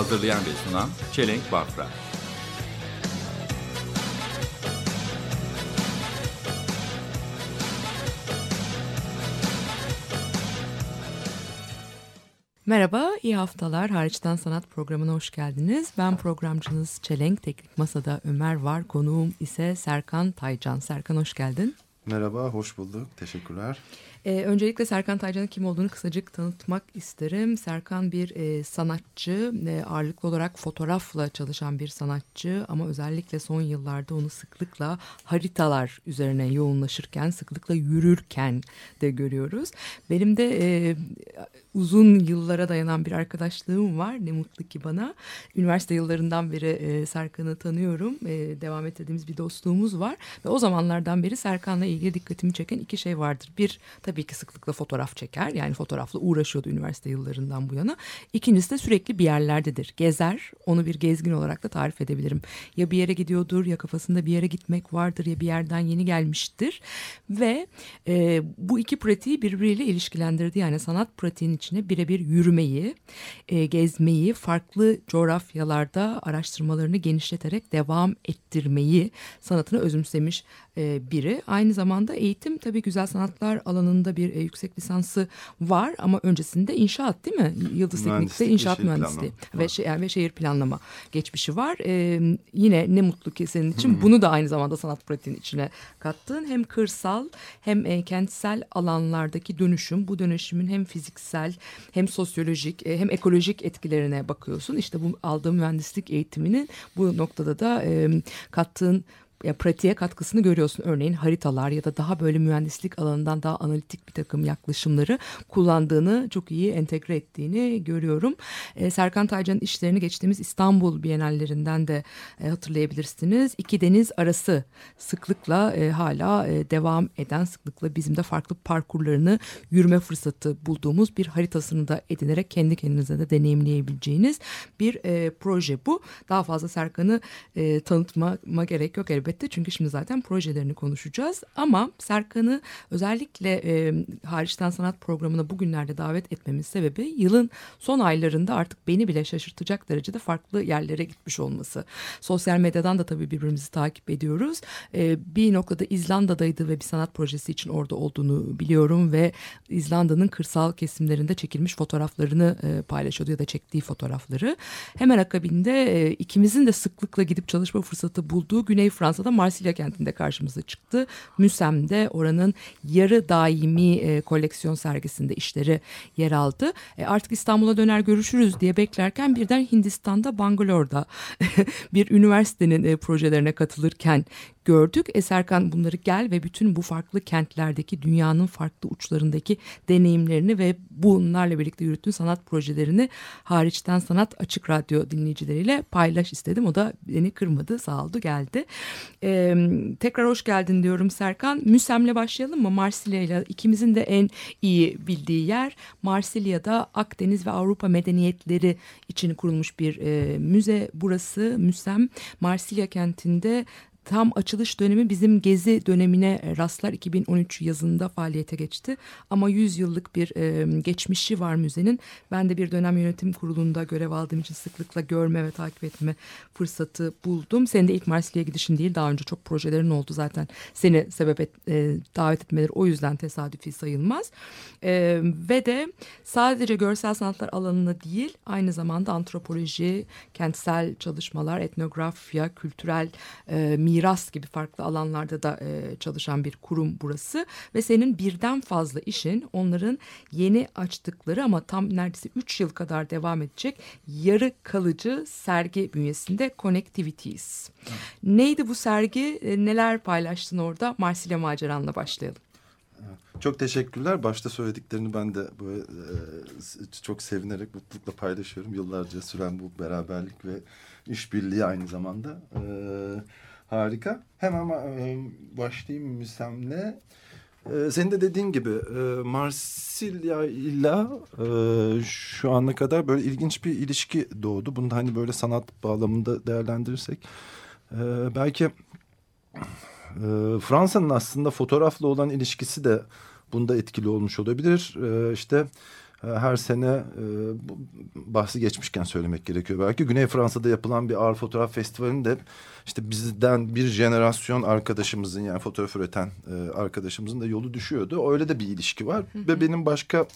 Hazırlayan ve sunan Çelenk Bafra. Merhaba, iyi haftalar. Hariçten Sanat programına hoş geldiniz. Ben programcınız Çelenk. Teknik Masa'da Ömer var. Konuğum ise Serkan Taycan. Serkan hoş geldin. Merhaba, hoş bulduk. Teşekkürler. Ee, öncelikle Serkan Taycan'ın kim olduğunu kısacık tanıtmak isterim. Serkan bir e, sanatçı, e, ağırlıklı olarak fotoğrafla çalışan bir sanatçı ama özellikle son yıllarda onu sıklıkla haritalar üzerine yoğunlaşırken, sıklıkla yürürken de görüyoruz. Benim de e, uzun yıllara dayanan bir arkadaşlığım var. Ne mutlu ki bana. Üniversite yıllarından beri e, Serkan'ı tanıyorum. E, devam ettirdiğimiz bir dostluğumuz var. Ve o zamanlardan beri Serkan'la ilgili dikkatimi çeken iki şey vardır. Bir, tabii ki sıklıkla fotoğraf çeker. Yani fotoğrafla uğraşıyordu üniversite yıllarından bu yana. İkincisi de sürekli bir yerlerdedir. Gezer. Onu bir gezgin olarak da tarif edebilirim. Ya bir yere gidiyordur ya kafasında bir yere gitmek vardır ya bir yerden yeni gelmiştir. Ve e, bu iki pratiği birbiriyle ilişkilendirdi. Yani sanat pratiğinin içine birebir yürümeyi, e, gezmeyi, farklı coğrafyalarda araştırmalarını genişleterek devam ettirmeyi sanatını özümsemiş e, biri. Aynı zamanda eğitim tabii güzel sanatlar alanında bir e, yüksek lisansı var ama öncesinde inşaat değil mi? Yıldız Teknik'te inşaat şehir mühendisliği planlama ve, yani ve şehir planlama geçmişi var. E, yine ne mutlu ki senin için bunu da aynı zamanda sanat pratiğinin içine kattın. Hem kırsal hem e, kentsel alanlardaki dönüşüm bu dönüşümün hem fiziksel hem sosyolojik e, hem ekolojik etkilerine bakıyorsun. İşte bu aldığım mühendislik eğitiminin bu noktada da e, kattığın ya pratiğe katkısını görüyorsun. Örneğin haritalar ya da daha böyle mühendislik alanından daha analitik bir takım yaklaşımları kullandığını çok iyi entegre ettiğini görüyorum. E, Serkan Taycan'ın işlerini geçtiğimiz İstanbul Bienallerinden de e, hatırlayabilirsiniz. İki deniz arası sıklıkla e, hala e, devam eden sıklıkla bizim de farklı parkurlarını yürüme fırsatı bulduğumuz bir haritasını da edinerek kendi kendinize de deneyimleyebileceğiniz bir e, proje bu. Daha fazla Serkan'ı e, tanıtmama gerek yok elbette çünkü şimdi zaten projelerini konuşacağız. Ama Serkan'ı özellikle e, hariçten sanat programına bugünlerde davet etmemin sebebi yılın son aylarında artık beni bile şaşırtacak derecede farklı yerlere gitmiş olması. Sosyal medyadan da tabii birbirimizi takip ediyoruz. E, bir noktada İzlanda'daydı ve bir sanat projesi için orada olduğunu biliyorum ve İzlanda'nın kırsal kesimlerinde çekilmiş fotoğraflarını e, paylaşıyordu ya da çektiği fotoğrafları. Hemen akabinde e, ikimizin de sıklıkla gidip çalışma fırsatı bulduğu Güney Fransa'da Marsilya kentinde karşımıza çıktı. Müsem'de oranın yarı daimi e, koleksiyon sergisinde işleri yer aldı. E, artık İstanbul'a döner görüşürüz diye beklerken birden Hindistan'da Bangalore'da bir üniversitenin e, projelerine katılırken gördük. E Serkan bunları gel ve bütün bu farklı kentlerdeki dünyanın farklı uçlarındaki deneyimlerini ve bunlarla birlikte yürüttüğün sanat projelerini hariçten sanat açık radyo dinleyicileriyle paylaş istedim. O da beni kırmadı sağ oldu geldi. E, tekrar hoş geldin diyorum Serkan. Müsem'le başlayalım mı? Marsilya ikimizin de en iyi bildiği yer Marsilya'da Akdeniz ve Avrupa medeniyetleri için kurulmuş bir e, müze burası. Müsem Marsilya kentinde tam açılış dönemi bizim gezi dönemine rastlar 2013 yazında faaliyete geçti. Ama 100 yıllık bir e, geçmişi var müzenin. Ben de bir dönem yönetim kurulunda görev aldığım için sıklıkla görme ve takip etme fırsatı buldum. Senin de ilk Marsilya'ya gidişin değil daha önce çok projelerin oldu zaten. Seni sebep et, e, davet etmeleri o yüzden tesadüfi sayılmaz. E, ve de sadece görsel sanatlar alanına değil aynı zamanda antropoloji, kentsel çalışmalar, etnografya, kültürel e, miras gibi farklı alanlarda da e, çalışan bir kurum burası ve senin birden fazla işin onların yeni açtıkları ama tam neredeyse 3 yıl kadar devam edecek yarı kalıcı sergi bünyesinde Connectivities. Neydi bu sergi? E, neler paylaştın orada? Marsilya maceranla başlayalım. Çok teşekkürler. Başta söylediklerini ben de böyle e, çok sevinerek, mutlulukla paylaşıyorum. Yıllarca süren bu beraberlik ve işbirliği aynı zamanda. E, harika. Hemen e, başlayayım müsemle. E, senin de dediğin gibi e, Marsilya ile e, şu ana kadar böyle ilginç bir ilişki doğdu. Bunu da hani böyle sanat bağlamında değerlendirirsek. E, belki e, Fransa'nın aslında fotoğrafla olan ilişkisi de bunda etkili olmuş olabilir. E, işte her sene e, bahsi geçmişken söylemek gerekiyor belki. Güney Fransa'da yapılan bir ağır fotoğraf festivalinde işte bizden bir jenerasyon arkadaşımızın yani fotoğraf üreten e, arkadaşımızın da yolu düşüyordu. Öyle de bir ilişki var. Ve benim başka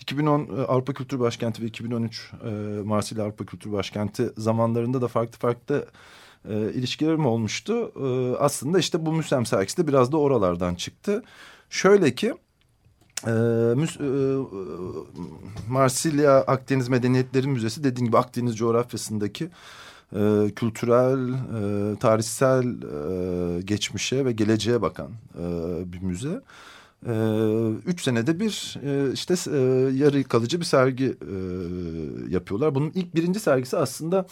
2010 e, Avrupa Kültür Başkenti ve 2013 e, Marsilya Avrupa Kültür Başkenti zamanlarında da farklı farklı e, ilişkilerim olmuştu. E, aslında işte bu Müsem sergisi de biraz da oralardan çıktı. Şöyle ki e, Müs, e, Marsilya Akdeniz Medeniyetleri Müzesi dediğim gibi Akdeniz coğrafyasındaki e, kültürel, e, tarihsel e, geçmişe ve geleceğe bakan e, bir müze. E, üç senede bir e, işte e, yarı kalıcı bir sergi e, yapıyorlar. Bunun ilk birinci sergisi aslında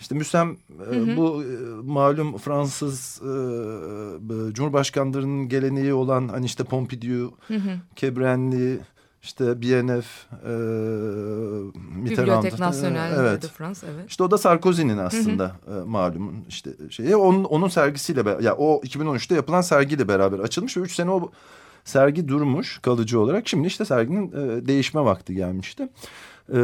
işte Müsem e, bu e, malum Fransız e, Cumhurbaşkanlarının geleneği olan hani işte Pompidou, Kebrenli, işte BNF, e, Mitterrand. Bibliotek Nasyonel E, evet. de France evet. İşte o da Sarkozy'nin aslında e, malumun işte şeyi. Onun, onun sergisiyle ya o 2013'te yapılan sergiyle beraber açılmış ve üç sene o sergi durmuş kalıcı olarak. Şimdi işte serginin e, değişme vakti gelmişti. E,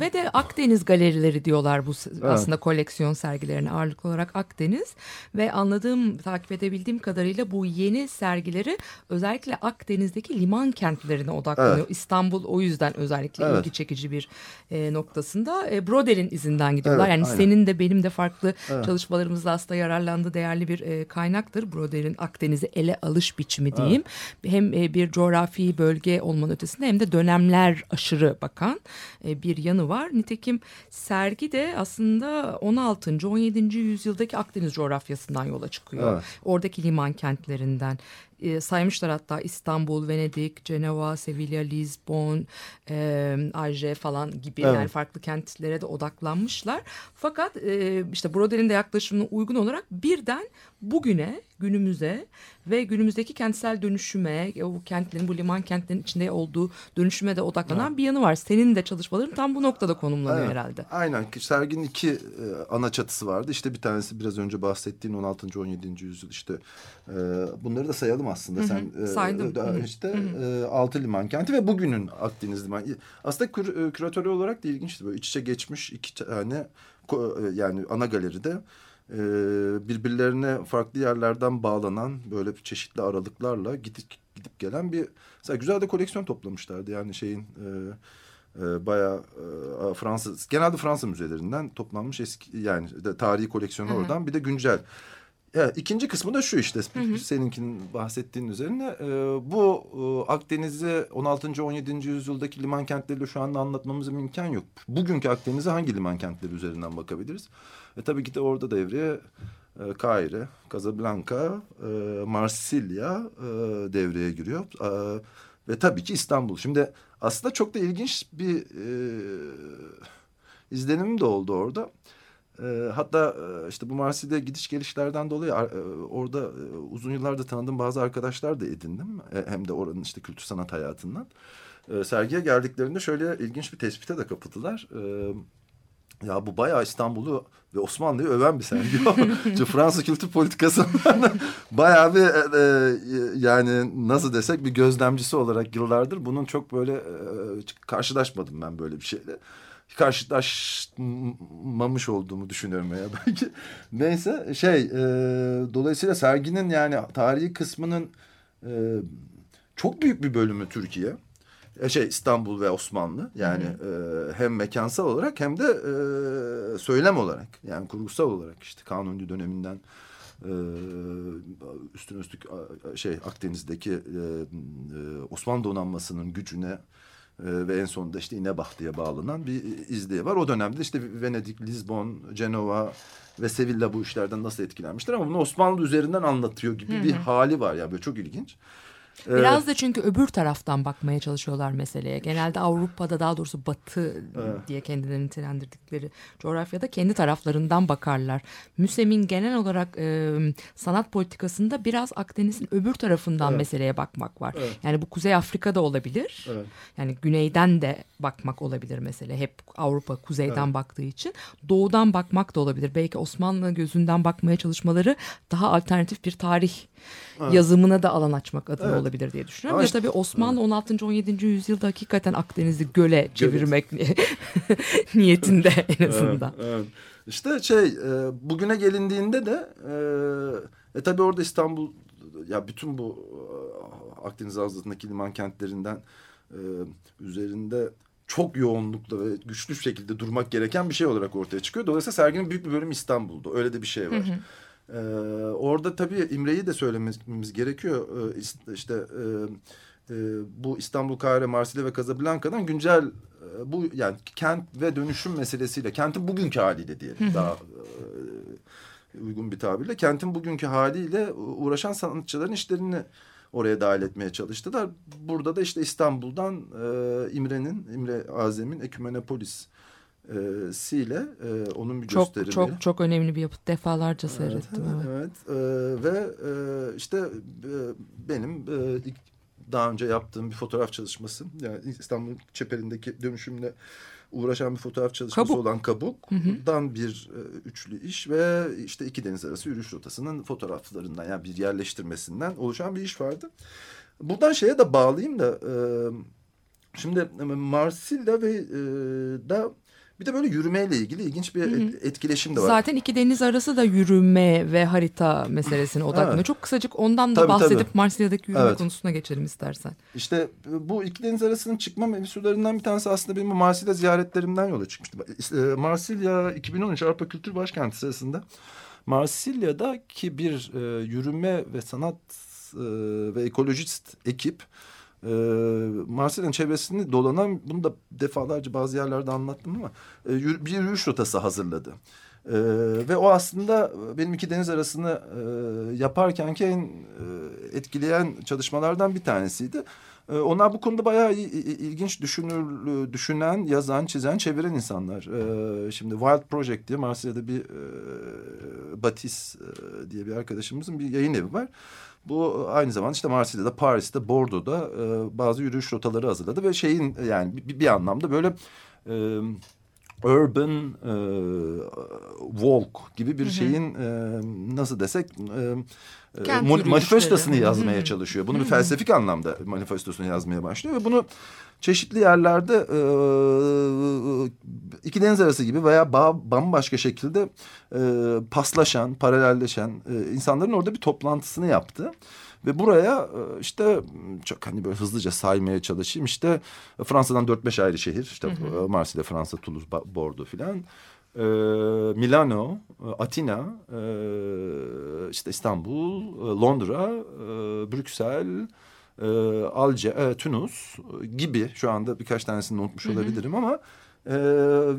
Ve de Akdeniz galerileri diyorlar bu s- aslında koleksiyon sergilerine ağırlıklı olarak Akdeniz ve anladığım takip edebildiğim kadarıyla bu yeni sergileri özellikle Akdeniz'deki liman kentlerine odaklanıyor. Evet. İstanbul o yüzden özellikle Evet. ilgi çekici bir e, noktasında. E, Broder'in izinden gidiyorlar. Evet, yani aynen. senin de benim de farklı çalışmalarımızda aslında yararlandığı değerli bir e, kaynaktır. Broder'in Akdeniz'i ele alış biçimi diyeyim. Hem e, bir coğrafi bölge olmanın ötesinde hem de dönemler aşırı bakan e, bir yanı var. Nitekim sergi de aslında 16. 17. yüzyıldaki Akdeniz coğrafyasından yola çıkıyor. Evet. Oradaki liman kentlerinden. E, saymışlar hatta İstanbul, Venedik, Cenova, Sevilla, Lisbon, e, Alger falan gibi Evet. yani farklı kentlere de odaklanmışlar. Fakat e, işte Broder'in de yaklaşımına uygun olarak birden bugüne, günümüze ve günümüzdeki kentsel dönüşüme, e, o kentlerin, bu liman kentlerin içinde olduğu dönüşüme de odaklanan bir yanı var. Senin de çalışmaların tam bu noktada konumlanıyor Evet, herhalde. Aynen. Serginin iki e, ana çatısı vardı. İşte bir tanesi biraz önce bahsettiğin 16. 17. yüzyıl işte e, bunları da sayalım aslında. Sen e, saydım. da- Hı hı. işte e, altı liman kenti ve bugünün Akdeniz liman. Aslında kür, e, küratörü olarak da ilginçti. Böyle iç içe geçmiş iki tane e, yani ana galeride e, birbirlerine farklı yerlerden bağlanan böyle çeşitli aralıklarla gidip gidip gelen bir mesela güzel de koleksiyon toplamışlardı. Yani şeyin e, e, bayağı e, Fransız genelde Fransa müzelerinden toplanmış eski yani de tarihi koleksiyonu oradan bir de güncel. Ya, ikinci kısmı da şu işte seninkinin bahsettiğin üzerine e, bu e, Akdeniz'i 16. 17. yüzyıldaki liman kentleriyle şu anda anlatmamıza imkan yok. Bugünkü Akdeniz'e hangi liman kentleri üzerinden bakabiliriz? E, tabii ki de orada devreye e, Kahire, Casablanca, e, Marsilya e, devreye giriyor. E, ve tabii ki İstanbul. Şimdi aslında çok da ilginç bir e, izlenimim de oldu orada. Hatta işte bu Marsilya gidiş gelişlerden dolayı orada uzun yıllarda tanıdığım bazı arkadaşlar da edindim. E, hem de oranın işte kültür sanat hayatından. Sergiye geldiklerinde şöyle ilginç bir tespite de kapıldılar. Ya bu bayağı İstanbul'u ve Osmanlı'yı öven bir sergi. Çünkü Fransız kültür politikasından bayağı bir e, e, yani nasıl desek bir gözlemcisi olarak yıllardır bunun çok böyle karşılaşmadım ben böyle bir şeyle. Karşılaşmamış olduğumu düşünüyorum ya belki. Neyse şey e, dolayısıyla serginin yani tarihi kısmının e, çok büyük bir bölümü Türkiye. E, şey İstanbul ve Osmanlı yani e, hem mekansal olarak hem de e, söylem olarak yani kurgusal olarak işte Kanuni döneminden e, üstüne üstlük şey Akdeniz'deki e, e, Osmanlı donanmasının gücüne ve en sonunda işte İnebahtı'ya bağlanan bir izleyi var. O dönemde işte Venedik, Lisbon, Cenova ve Sevilla bu işlerden nasıl etkilenmiştir ama bunu Osmanlı üzerinden anlatıyor gibi bir hali var ya böyle çok ilginç. Ee, Biraz da çünkü öbür taraftan bakmaya çalışıyorlar meseleye. Genelde Avrupa'da daha doğrusu Batı diye kendilerini nitelendirdikleri coğrafyada kendi taraflarından bakarlar. Müsem'in genel olarak e, sanat politikasında biraz Akdeniz'in öbür tarafından Evet. meseleye bakmak var. Evet. Yani bu Kuzey Afrika'da olabilir. Evet. Yani güneyden de bakmak olabilir mesele. Hep Avrupa kuzeyden baktığı için. Doğudan bakmak da olabilir. Belki Osmanlı gözünden bakmaya çalışmaları daha alternatif bir tarih yazımına da alan açmak adına Evet. olabilir diye düşünüyorum. Ama işte- tabii Osmanlı 16. 17. yüzyılda hakikaten Akdeniz'i göle çevirmek niyetinde en azından. Evet, evet. İşte şey e, bugüne gelindiğinde de e, e tabii orada İstanbul ya bütün bu e, Akdeniz Havzası'ndaki liman kentlerinden e, üzerinde çok yoğunlukla ve güçlü şekilde durmak gereken bir şey olarak ortaya çıkıyor. Dolayısıyla serginin büyük bir bölümü İstanbul'da. Öyle de bir şey var. Ee, orada tabii İmre'yi de söylememiz gerekiyor. Ee, işte e, e, bu İstanbul, Kahire, Marsilya ve Casablanca'dan güncel e, bu yani kent ve dönüşüm meselesiyle kentin bugünkü haliyle diyelim daha e, uygun bir tabirle kentin bugünkü haliyle uğraşan sanatçıların işlerini oraya dahil etmeye çalıştılar. Burada da işte İstanbul'dan e, İmre'nin, İmre Azem'in Ekümenopolis e, siyle e, onun bir Çok gösterimi. çok çok önemli bir yapıt. Defalarca seyrettim. Evet, evet. evet. Ee, ve e, işte e, benim e, ilk daha önce yaptığım bir fotoğraf çalışması. Yani İstanbul Çeperi'ndeki dönüşümle uğraşan bir fotoğraf çalışması Kabuk. olan Kabuk'dan bir e, üçlü iş ve işte iki deniz arası yürüyüş rotasının fotoğraflarından yani bir yerleştirmesinden oluşan bir iş vardı. Buradan şeye de bağlayayım da e, şimdi Marsilya ve e, da bir de böyle yürümeyle ilgili ilginç bir et- etkileşim de var. Zaten iki deniz arası da yürüme ve harita meselesine odaklanıyor. Evet. Çok kısacık ondan da Tabii, bahsedip tabii. Marsilya'daki yürüme Evet. konusuna geçelim istersen. İşte bu iki deniz arasının çıkma mevzularından bir tanesi aslında benim Marsilya ziyaretlerimden yola çıkmıştı. E, Marsilya 2013 Avrupa Kültür Başkenti sırasında Marsilya'daki bir e, yürüme ve sanat e, ve ekolojist ekip e, Marsilya'nın çevresini dolanan bunu da defalarca bazı yerlerde anlattım ama e, bir yürüyüş rotası hazırladı. E, ve o aslında benim iki deniz arasını e, yaparkenki en e, etkileyen çalışmalardan bir tanesiydi. E, onlar bu konuda bayağı ilginç düşünür, düşünen, yazan, çizen, çeviren insanlar. E, şimdi Wild Project diye Marsilya'da bir e, Batis e, diye bir arkadaşımızın bir yayın evi var. Bu aynı zamanda işte Marsilya'da, Paris'te, Bordeaux'da e, bazı yürüyüş rotaları hazırladı ve şeyin yani bir, bir anlamda böyle e, urban e, walk gibi bir şeyin e, nasıl desek e, e, Kent yürüyüşleri. manifestosunu Hı hı. yazmaya çalışıyor. Bunu bir felsefik anlamda manifestosunu yazmaya başlıyor ve bunu çeşitli yerlerde e, iki deniz arası gibi veya bağ, bambaşka şekilde e, paslaşan, paralelleşen e, insanların orada bir toplantısını yaptı. Ve buraya işte çok hani böyle hızlıca saymaya çalışayım. İşte Fransa'dan 4-5 ayrı şehir. işte Marsilya, Fransa, Toulouse, Bordeaux filan. E, Milano, Atina, e, işte İstanbul, Londra, e, Brüksel, e, Alce, e, Tunus gibi şu anda birkaç tanesini unutmuş olabilirim ama e,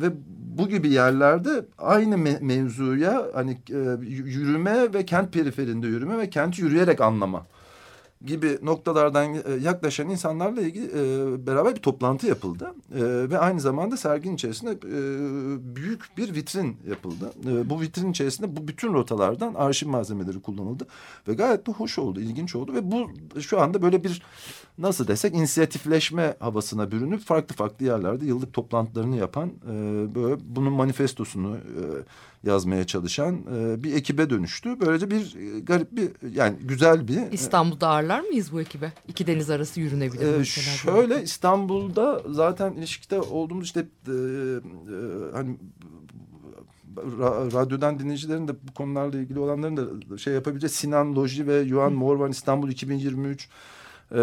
ve bu gibi yerlerde aynı me- mevzuya hani e, yürüme ve kent periferinde yürüme ve kenti yürüyerek anlama gibi noktalardan e, yaklaşan insanlarla ilgili e, beraber bir toplantı yapıldı. E, ve aynı zamanda serginin içerisinde büyük bir vitrin yapıldı. Bu vitrin içerisinde bu bütün rotalardan arşiv malzemeleri kullanıldı. Ve gayet de hoş oldu, ilginç oldu. Ve bu şu anda böyle bir nasıl desek inisiyatifleşme havasına bürünüp farklı farklı yerlerde yıllık toplantılarını yapan e, böyle bunun manifestosunu e, yazmaya çalışan e, bir ekibe dönüştü. Böylece bir e, garip bir yani güzel bir İstanbul'da ağırlar mıyız bu ekibe? İki deniz arası yürünebilir mesela. şöyle İstanbul'da zaten ilişkide olduğumuz işte e, e, hani ra- radyodan dinleyicilerin de bu konularla ilgili olanların da şey yapabileceği Sinan Loji ve Yuan Morvan İstanbul 2023 e,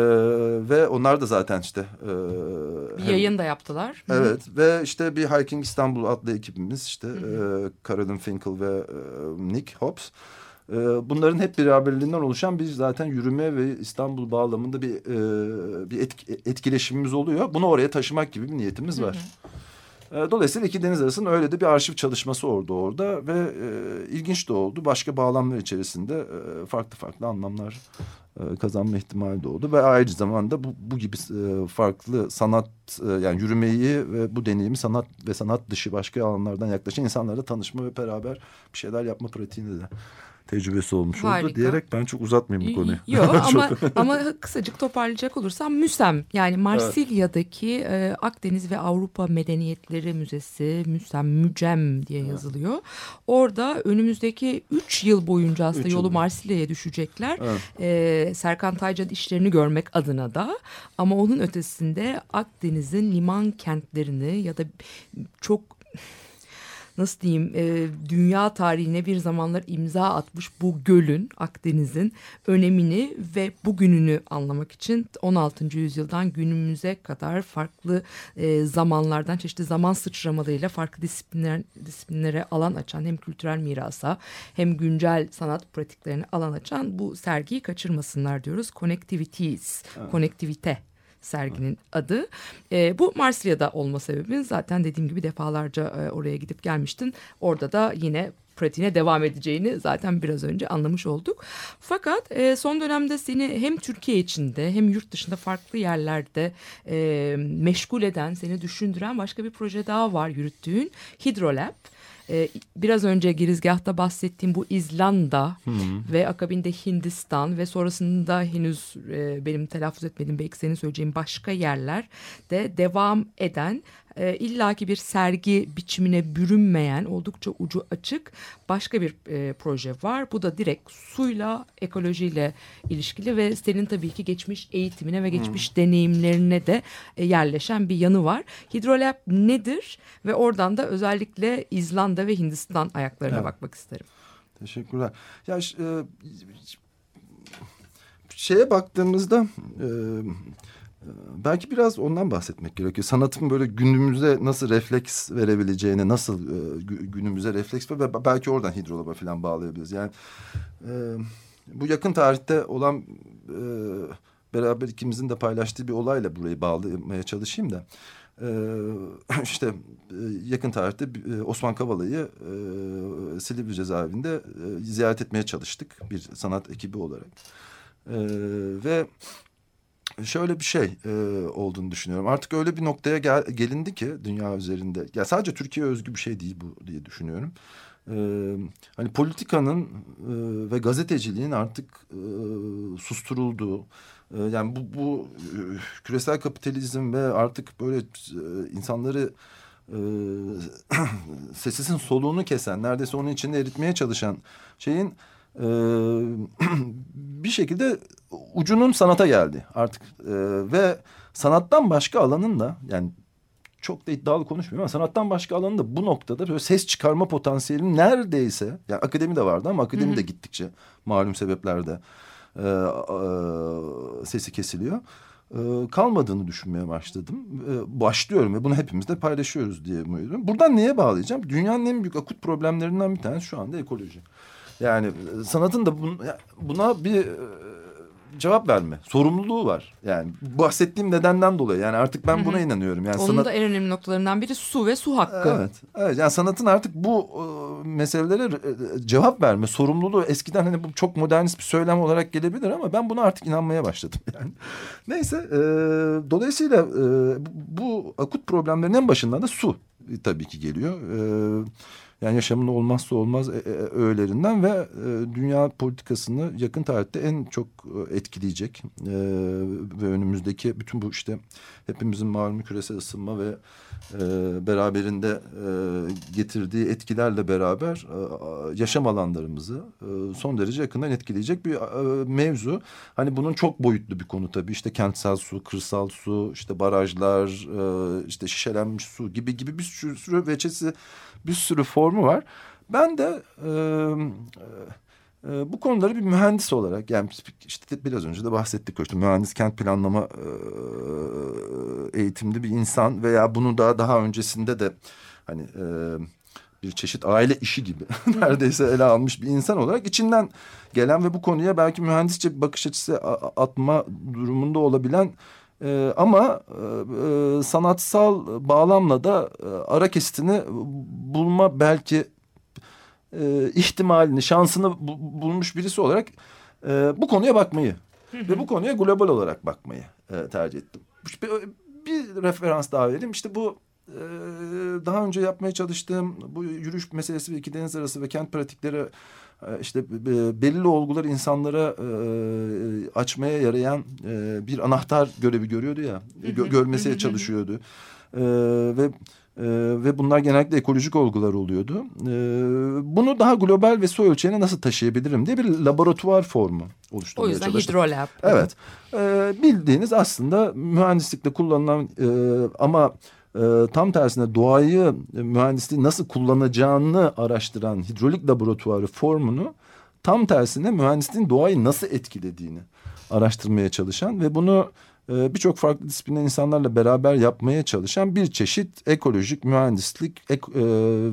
ve onlar da zaten işte e, Bir hem- yayın da yaptılar. Evet ve işte bir Hiking İstanbul adlı ekibimiz işte e, Caroline Finkel ve e, Nick Hobbs. E, bunların hep beraberliğinden oluşan bir zaten yürüme ve İstanbul bağlamında bir e, bir etk- etkileşimimiz oluyor. Bunu oraya taşımak gibi bir niyetimiz var. E, Dolayısıyla iki deniz arasında öyle de bir arşiv çalışması oldu orada ve e, ilginç de oldu. Başka bağlamlar içerisinde e, farklı farklı anlamlar kazanma ihtimali doğdu ve aynı zamanda bu, bu gibi e, farklı sanat e, yani yürümeyi ve bu deneyimi sanat ve sanat dışı başka alanlardan yaklaşan insanlarla tanışma ve beraber bir şeyler yapma pratiğinde de tecrübesi olmuş oldu Harika. diyerek ben çok uzatmayayım bu konuyu. Yok ama ama kısacık toparlayacak olursam MÜSEM yani Marsilya'daki e, Akdeniz ve Avrupa Medeniyetleri Müzesi MÜSEM Mücem diye yazılıyor. Orada önümüzdeki 3 yıl boyunca aslında Üç yolu. Marsilya'ya düşecekler. Evet. E, Serkan Taycan işlerini görmek adına da ama onun ötesinde Akdeniz'in liman kentlerini ya da çok nasıl diyeyim e, dünya tarihine bir zamanlar imza atmış bu gölün Akdeniz'in önemini ve bugününü anlamak için 16. yüzyıldan günümüze kadar farklı e, zamanlardan çeşitli zaman sıçramalarıyla farklı disiplinler, disiplinlere alan açan hem kültürel mirasa hem güncel sanat pratiklerine alan açan bu sergiyi kaçırmasınlar diyoruz. Connectivities, konektivite serginin adı. E, bu Marsilya'da olma sebebin zaten dediğim gibi defalarca e, oraya gidip gelmiştin. Orada da yine pratiğine devam edeceğini zaten biraz önce anlamış olduk. Fakat e, son dönemde seni hem Türkiye içinde hem yurt dışında farklı yerlerde e, meşgul eden, seni düşündüren başka bir proje daha var yürüttüğün Hidrolab. E, biraz önce girizgahta bahsettiğim bu İzlanda ve akabinde Hindistan ve sonrasında henüz e, benim telaffuz etmediğim belki senin söyleyeceğin başka yerler de devam eden e, illaki bir sergi biçimine bürünmeyen oldukça ucu açık başka bir e, proje var. Bu da direkt suyla ekolojiyle ilişkili ve senin tabii ki geçmiş eğitimine ve geçmiş deneyimlerine de e, yerleşen bir yanı var. Hidrolab nedir ve oradan da özellikle İzlanda ve Hindistan ayaklarına Evet. bakmak isterim. Teşekkürler. Ya e, şeye baktığımızda e, belki biraz ondan bahsetmek gerekiyor. Sanatın böyle günümüze nasıl refleks verebileceğini, nasıl e, gü- günümüze refleks ve belki oradan hidrolaba falan bağlayabiliriz. Yani e, bu yakın tarihte olan e, beraber ikimizin de paylaştığı bir olayla burayı bağlamaya çalışayım da. Ee, işte e, yakın tarihte e, Osman Kavala'yı e, Silivri cezaevinde e, ziyaret etmeye çalıştık bir sanat ekibi olarak. E, ve şöyle bir şey e, olduğunu düşünüyorum. Artık öyle bir noktaya gel, gelindi ki dünya üzerinde. Ya sadece Türkiye özgü bir şey değil bu diye düşünüyorum. E, hani politikanın e, ve gazeteciliğin artık e, susturulduğu, e, yani bu, bu e, küresel kapitalizm ve artık böyle e, insanları e, sesinin soluğunu kesen, neredeyse onun içinde eritmeye çalışan şeyin e, bir şekilde ucunun sanata geldi artık E, ve sanattan başka alanın da yani çok da iddialı konuşmuyorum ama sanattan başka alanın da bu noktada böyle ses çıkarma potansiyelinin neredeyse yani akademi de vardı ama akademi de gittikçe malum sebeplerle e, e, sesi kesiliyor. E, kalmadığını düşünmeye başladım. E, başlıyorum ve bunu hepimiz de paylaşıyoruz diye umuyorum. Buradan neye bağlayacağım? Dünyanın en büyük akut problemlerinden bir tanesi şu anda ekoloji. Yani sanatın da bun- buna bir e, cevap verme sorumluluğu var. Yani bahsettiğim nedenden dolayı yani artık ben buna inanıyorum. Yani Onun sanat da en önemli noktalarından biri su ve su hakkı. Evet, evet. Yani sanatın artık bu e, meselelere e, cevap verme sorumluluğu eskiden hani bu çok modernist bir söylem olarak gelebilir ama ben buna artık inanmaya başladım yani. Neyse, e, dolayısıyla e, bu, akut problemlerin en başından da su tabii ki geliyor. E, yani yaşamın olmazsa olmaz e, e, öğelerinden ve e, dünya politikasını yakın tarihte en çok etkileyecek ve önümüzdeki bütün bu işte hepimizin malumu küresel ısınma ve beraberinde getirdiği etkilerle beraber yaşam alanlarımızı son derece yakından etkileyecek bir mevzu. Hani bunun çok boyutlu bir konu tabii işte kentsel su, kırsal su, işte barajlar, işte şişelenmiş su gibi gibi bir sürü veçesi bir sürü formu var. Ben de e, e, e, bu konuları bir mühendis olarak yani işte biraz önce de bahsettik işte mühendis kent planlama e, eğitimli bir insan veya bunu daha daha öncesinde de hani e, bir çeşit aile işi gibi neredeyse ele almış bir insan olarak içinden gelen ve bu konuya belki mühendisçe bakış açısı atma durumunda olabilen e, ama e, sanatsal bağlamla da e, ara kesitini bulma belki e, ihtimalini, şansını bu- bulmuş birisi olarak e, bu konuya bakmayı Ve bu konuya global olarak bakmayı e, tercih ettim. Bir, bir referans daha vereyim. İşte bu e, daha önce yapmaya çalıştığım bu yürüyüş meselesi ve iki deniz arası ve kent pratikleri işte e, belirli olgular insanlara e, açmaya yarayan e, bir anahtar görevi görüyordu ya. Gö- görmeseye çalışıyordu. E, ve ee, ve bunlar genellikle ekolojik olgular oluyordu. Ee, bunu daha global ve su ölçeğine nasıl taşıyabilirim diye bir laboratuvar formu O oluşturmaya yüzden çalıştım. hidrolab. Evet. Ee, bildiğiniz aslında mühendislikte kullanılan e, ama e, tam tersine doğayı e, mühendisliği nasıl kullanacağını araştıran hidrolik laboratuvarı formunu tam tersine mühendisliğin doğayı nasıl etkilediğini araştırmaya çalışan ve bunu e, birçok farklı disiplinden insanlarla beraber yapmaya çalışan bir çeşit ekolojik mühendislik ek- e,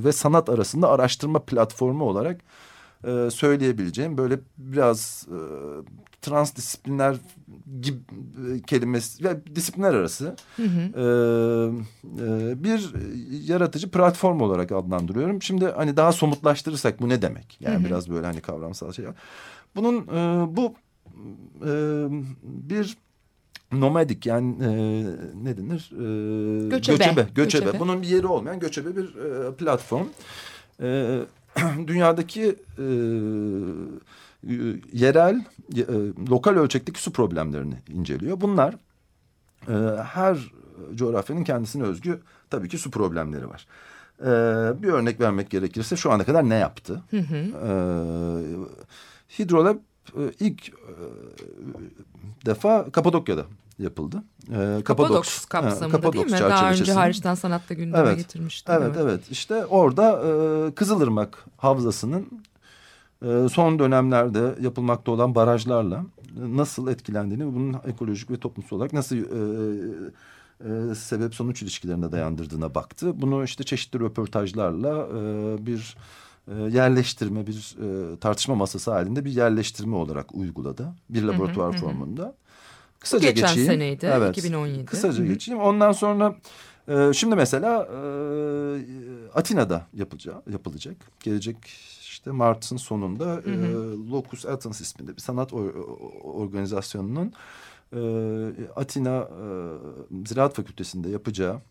ve sanat arasında araştırma platformu olarak e, söyleyebileceğim böyle biraz e, transdisipliner gibi kelimesi ve disiplinler arası e, e, bir yaratıcı platform olarak adlandırıyorum. Şimdi hani daha somutlaştırırsak bu ne demek? Yani biraz böyle hani kavramsal şey. Bunun e, bu e, bir nomadik yani e, ne denir? E, Göçebe. göçebe. Göçebe. Göçebe. Bunun bir yeri olmayan göçebe bir e, platform. E, dünyadaki e, yerel, e, lokal ölçekteki su problemlerini inceliyor. Bunlar e, her coğrafyanın kendisine özgü tabii ki su problemleri var. E, bir örnek vermek gerekirse şu ana kadar ne yaptı? E, Hidrolab e, ilk e, defa Kapadokya'da yapıldı. E, Kapadoks kapsamında değil mi? Daha önce hariçten sanatta gündeme Evet. getirmişti. Evet, evet. İşte orada e, Kızılırmak Havzası'nın son dönemlerde yapılmakta olan barajlarla e, nasıl etkilendiğini ve bunun ekolojik ve toplumsal olarak nasıl e, e, sebep sonuç ilişkilerine dayandırdığına baktı. Bunu işte çeşitli röportajlarla e, bir e, yerleştirme, bir e, tartışma masası halinde bir yerleştirme olarak uyguladı. Bir laboratuvar formunda. Kısaca geçen geçeyim. seneydi, 2017. Kısaca Hı hı. geçeyim. Ondan sonra e, şimdi mesela e, Atina'da yapılacak, yapılacak. Gelecek işte Mart'ın sonunda. E, Locus Athens isminde bir sanat or- organizasyonunun e, Atina e, Ziraat Fakültesi'nde yapacağı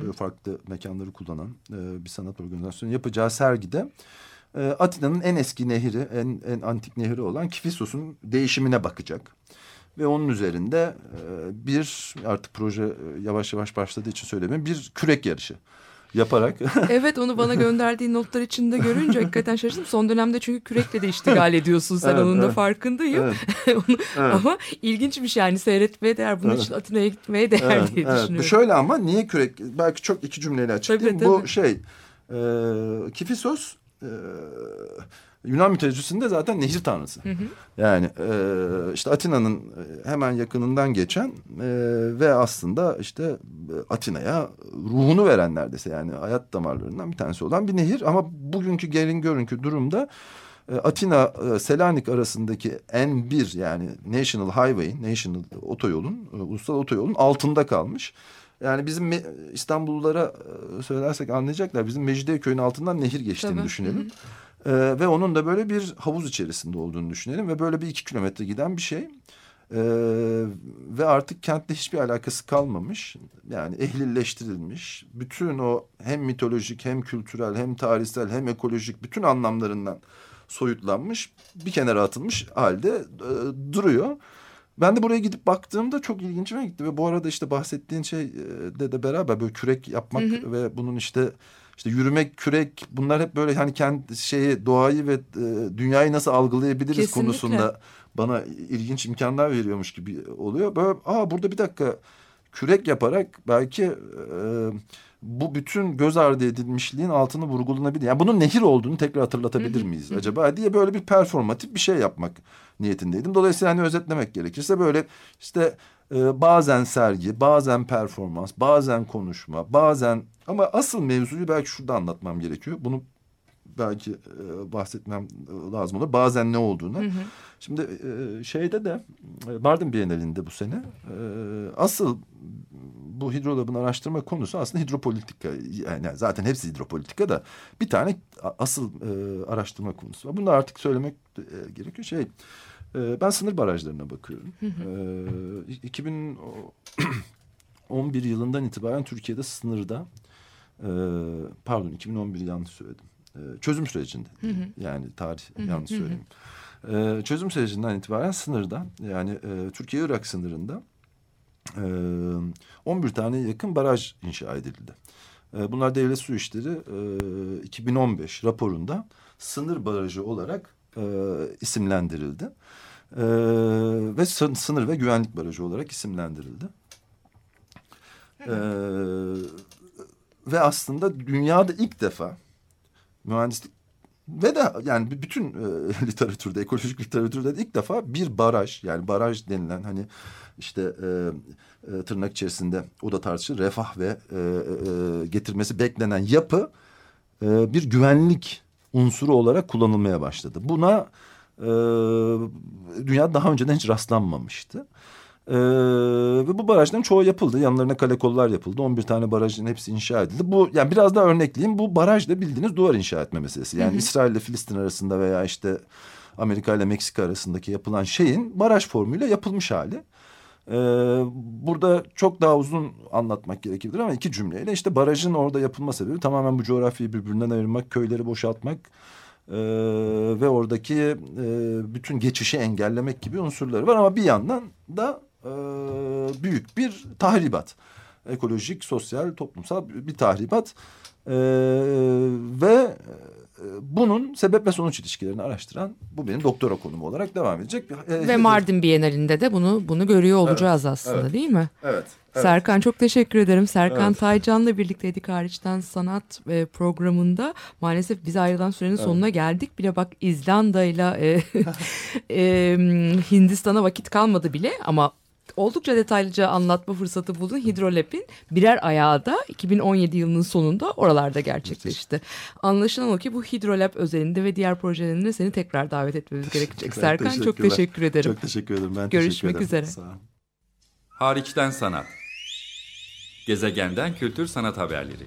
böyle farklı mekanları kullanan e, bir sanat organizasyonu yapacağı sergide e, Atina'nın en eski nehri, en, en antik nehri olan Kifisos'un değişimine bakacak. Ve onun üzerinde e, bir artık proje e, yavaş yavaş başladığı için söylemiyorum bir kürek yarışı yaparak Evet onu bana gönderdiğin notlar içinde görünce hakikaten şaşırdım. Son dönemde çünkü kürekle de iştigal ediyorsun sen Evet, onun da evet. farkındayım. Evet. Onu- Evet. Ama ilginç bir şey yani seyretmeye değer. Bunun Evet. için Atina'ya gitmeye değer Evet, diye evet. Bu düşünüyorum. şöyle ama niye kürek? Belki çok iki cümleyle açıklayayım. Tabii, Bu tabii. şey e, Kifisos e, Yunan mitolojisinde zaten nehir tanrısı. Yani e, işte Atina'nın hemen yakınından geçen e, ve aslında işte Atina'ya ruhunu veren neredeyse yani hayat damarlarından bir tanesi olan bir nehir. Ama bugünkü gelin görünkü durumda e, Atina e, Selanik arasındaki N1 yani National Highway, National otoyolun, e, ulusal otoyolun altında kalmış. Yani bizim İstanbullulara e, söylersek anlayacaklar. Bizim Mecidiyeköy'ün altından nehir geçtiğini Tabii. düşünelim. E, ve onun da böyle bir havuz içerisinde olduğunu düşünelim. Ve böyle bir iki kilometre giden bir şey. E, ve artık kentle hiçbir alakası kalmamış. Yani ehlileştirilmiş. Bütün o hem mitolojik hem kültürel hem tarihsel hem ekolojik bütün anlamlarından soyutlanmış. Bir kenara atılmış halde e, duruyor. Ben de buraya gidip baktığımda çok ilginçime gitti ve bu arada işte bahsettiğin şey e, de de beraber böyle kürek yapmak ve bunun işte işte yürümek, kürek bunlar hep böyle hani kendi şeyi doğayı ve e, dünyayı nasıl algılayabiliriz Kesinlikle. konusunda bana ilginç imkanlar veriyormuş gibi oluyor. Böyle aa burada bir dakika kürek yaparak belki e, bu bütün göz ardı edilmişliğin altını vurgulanabilir. Yani bunun nehir olduğunu tekrar hatırlatabilir miyiz acaba diye böyle bir performatif bir şey yapmak niyetindeydim. Dolayısıyla hani özetlemek gerekirse böyle işte e, bazen sergi, bazen performans, bazen konuşma, bazen ama asıl mevzuyu belki şurada anlatmam gerekiyor. Bunu belki e, bahsetmem e, lazım olur. Bazen ne olduğunu. Şimdi e, şeyde de e, Mardin Bienalinde bu sene e, asıl bu hidrolabın araştırma konusu aslında hidropolitika. Yani zaten hepsi hidropolitika da bir tane asıl e, araştırma konusu var. Bunu da artık söylemek e, gerekiyor. Şey E, ben sınır barajlarına bakıyorum. E, 2011 yılından itibaren Türkiye'de sınırda e, pardon 2011 yanlış söyledim. E, çözüm sürecinde. Yani tarih yanlış söyleyeyim. E, çözüm sürecinden itibaren sınırda yani e, Türkiye-Irak sınırında 11 tane yakın baraj inşa edildi. E, bunlar devlet su işleri e, 2015 raporunda sınır barajı olarak isimlendirildi. Ve sın- sınır ve güvenlik barajı olarak isimlendirildi. Ve aslında dünyada ilk defa mühendislik ve de yani bütün e, literatürde, ekolojik literatürde de ilk defa bir baraj yani baraj denilen hani işte e, e, tırnak içerisinde o da tartışılır refah ve e, e, getirmesi beklenen yapı e, bir güvenlik unsuru olarak kullanılmaya başladı. Buna e, dünya daha önceden hiç rastlanmamıştı. Ee, ve bu barajların çoğu yapıldı. Yanlarına kale kollar yapıldı. 11 tane barajın hepsi inşa edildi. Bu yani biraz daha örnekleyeyim. Bu baraj da bildiğiniz duvar inşa etme meselesi. Yani İsrail ile Filistin arasında veya işte Amerika ile Meksika arasındaki yapılan şeyin baraj formuyla yapılmış hali. Ee, burada çok daha uzun anlatmak gerekebilir ama iki cümleyle işte barajın orada yapılma sebebi tamamen bu coğrafyayı birbirinden ayırmak, köyleri boşaltmak ee, ve oradaki e, bütün geçişi engellemek gibi unsurları var ama bir yandan da e, büyük bir tahribat. Ekolojik, sosyal, toplumsal bir tahribat Ee, ve e, bunun sebep ve sonuç ilişkilerini araştıran bu benim doktora konumu olarak devam edecek. e, Ve Mardin Bienalinde de bunu bunu görüyor olacağız Evet, aslında evet. değil mi? Evet. evet. Serkan çok teşekkür ederim. Serkan Evet. Taycan'la birlikteydik hariçten sanat e, programında. Maalesef biz ayrılan sürenin sonuna geldik. Bile bak İzlanda'yla e, e, Hindistan'a vakit kalmadı bile ama oldukça detaylıca anlatma fırsatı buldun. Hidrolab'in birer ayağı da 2017 yılının sonunda oralarda gerçekleşti. Anlaşılan o ki bu Hidrolab özelinde ve diğer projelerinde seni tekrar davet etmemiz gerekecek. Serkan çok teşekkür ederim. Çok teşekkür ederim. Ben Görüşmek teşekkür ederim. üzere. Sağ olun. Hariçten sanat. Gezegenden kültür sanat haberleri.